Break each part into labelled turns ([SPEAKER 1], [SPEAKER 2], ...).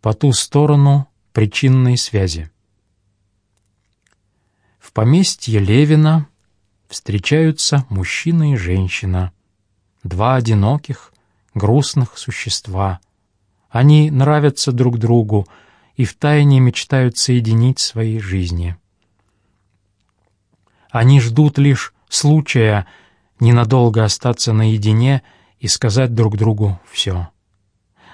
[SPEAKER 1] по ту сторону причинной связи. В поместье Левина встречаются мужчина и женщина, два одиноких, грустных существа. Они нравятся друг другу и втайне мечтают соединить свои жизни. Они ждут лишь случая ненадолго остаться наедине и сказать друг другу все.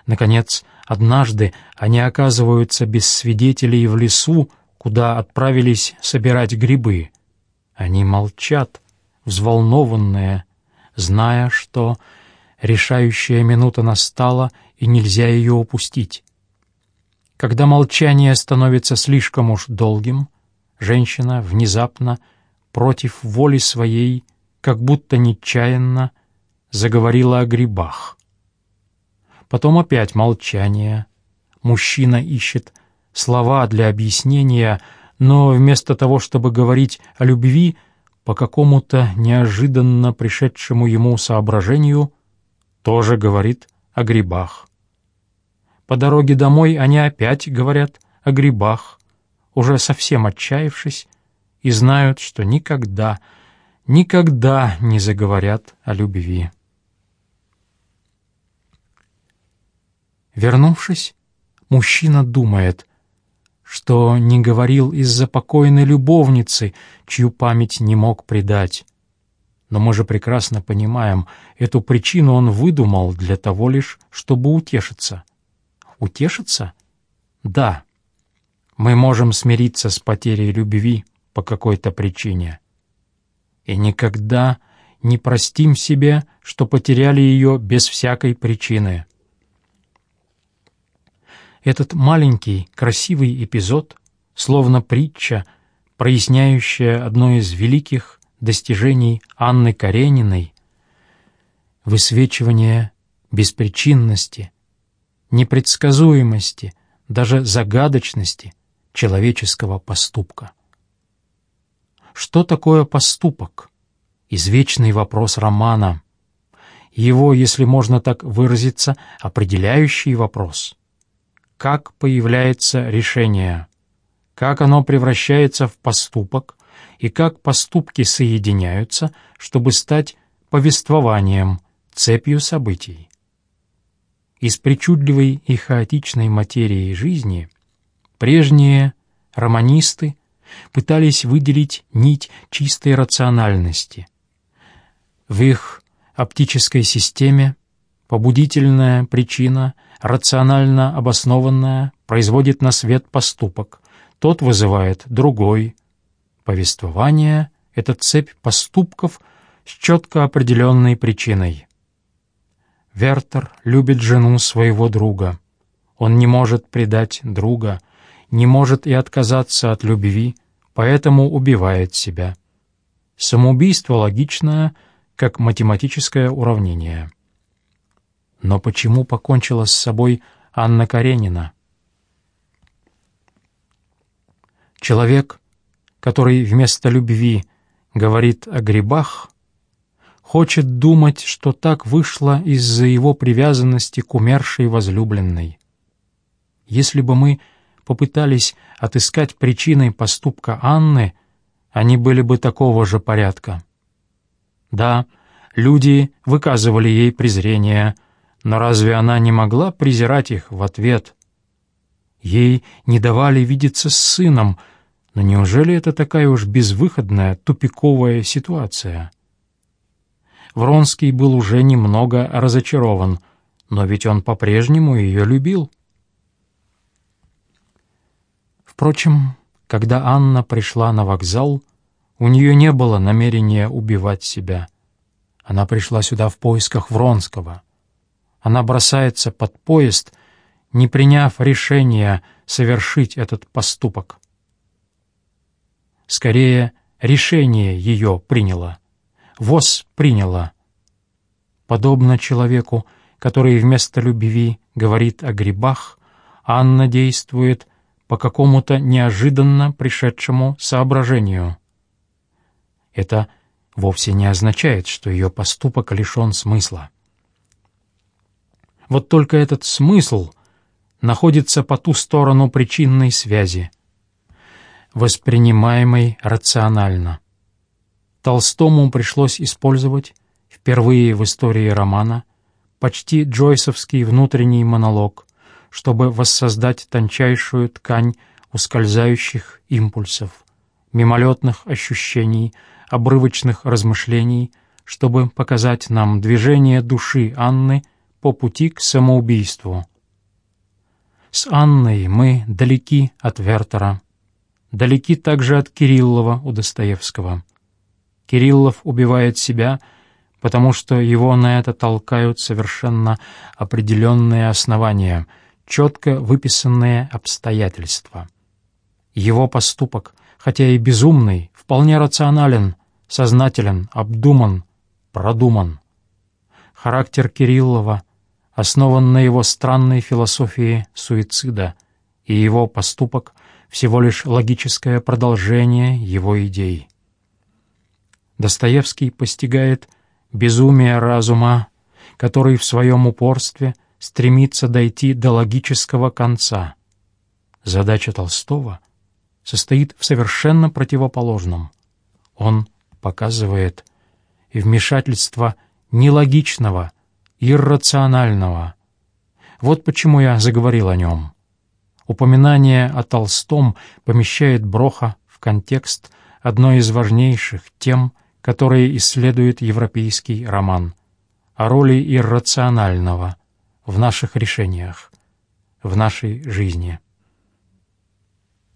[SPEAKER 1] Наконец, однажды они оказываются без свидетелей в лесу, куда отправились собирать грибы. Они молчат, взволнованные, зная, что решающая минута настала и нельзя ее упустить. Когда молчание становится слишком уж долгим, женщина внезапно, против воли своей, как будто нечаянно, заговорила о грибах. Потом опять молчание. Мужчина ищет слова для объяснения, но вместо того, чтобы говорить о любви, по какому-то неожиданно пришедшему ему соображению, тоже говорит о грибах. По дороге домой они опять говорят о грибах, уже совсем отчаявшись, и знают, что никогда, никогда не заговорят о любви. Вернувшись, мужчина думает, что не говорил из-за покойной любовницы, чью память не мог предать. Но мы же прекрасно понимаем, эту причину он выдумал для того лишь, чтобы утешиться. Утешиться? Да. Мы можем смириться с потерей любви по какой-то причине. И никогда не простим себе, что потеряли ее без всякой причины. Этот маленький, красивый эпизод, словно притча, проясняющая одно из великих достижений Анны Карениной, высвечивание беспричинности, непредсказуемости, даже загадочности человеческого поступка. Что такое поступок? Извечный вопрос романа. Его, если можно так выразиться, определяющий вопрос как появляется решение, как оно превращается в поступок и как поступки соединяются, чтобы стать повествованием, цепью событий. Из причудливой и хаотичной материи жизни прежние романисты пытались выделить нить чистой рациональности. В их оптической системе побудительная причина — рационально обоснованное производит на свет поступок, тот вызывает другой. Повествование — это цепь поступков с четко определенной причиной. Вертер любит жену своего друга. Он не может предать друга, не может и отказаться от любви, поэтому убивает себя. Самоубийство логичное, как математическое уравнение. Но почему покончила с собой Анна Каренина? Человек, который вместо любви говорит о грибах, хочет думать, что так вышло из-за его привязанности к умершей возлюбленной. Если бы мы попытались отыскать причины поступка Анны, они были бы такого же порядка. Да, люди выказывали ей презрение, но разве она не могла презирать их в ответ? Ей не давали видеться с сыном, но неужели это такая уж безвыходная, тупиковая ситуация? Вронский был уже немного разочарован, но ведь он по-прежнему ее любил. Впрочем, когда Анна пришла на вокзал, у нее не было намерения убивать себя. Она пришла сюда в поисках Вронского — она бросается под поезд, не приняв решения совершить этот поступок. Скорее, решение ее приняло. ВОЗ приняло. Подобно человеку, который вместо любви говорит о грибах, Анна действует по какому-то неожиданно пришедшему соображению. Это вовсе не означает, что ее поступок лишен смысла. Вот только этот смысл находится по ту сторону причинной связи, воспринимаемой рационально. Толстому пришлось использовать, впервые в истории романа, почти джойсовский внутренний монолог, чтобы воссоздать тончайшую ткань ускользающих импульсов, мимолетных ощущений, обрывочных размышлений, чтобы показать нам движение души Анны по пути к самоубийству. С Анной мы далеки от Вертера, далеки также от Кириллова у Достоевского. Кириллов убивает себя, потому что его на это толкают совершенно определенные основания, четко выписанные обстоятельства. Его поступок, хотя и безумный, вполне рационален, сознателен, обдуман, продуман. Характер Кириллова основан на его странной философии суицида, и его поступок — всего лишь логическое продолжение его идей. Достоевский постигает безумие разума, который в своем упорстве стремится дойти до логического конца. Задача Толстого состоит в совершенно противоположном. Он показывает вмешательство нелогичного, иррационального. Вот почему я заговорил о нем. Упоминание о Толстом помещает Броха в контекст одной из важнейших тем, которые исследует европейский роман, о роли иррационального в наших решениях, в нашей жизни.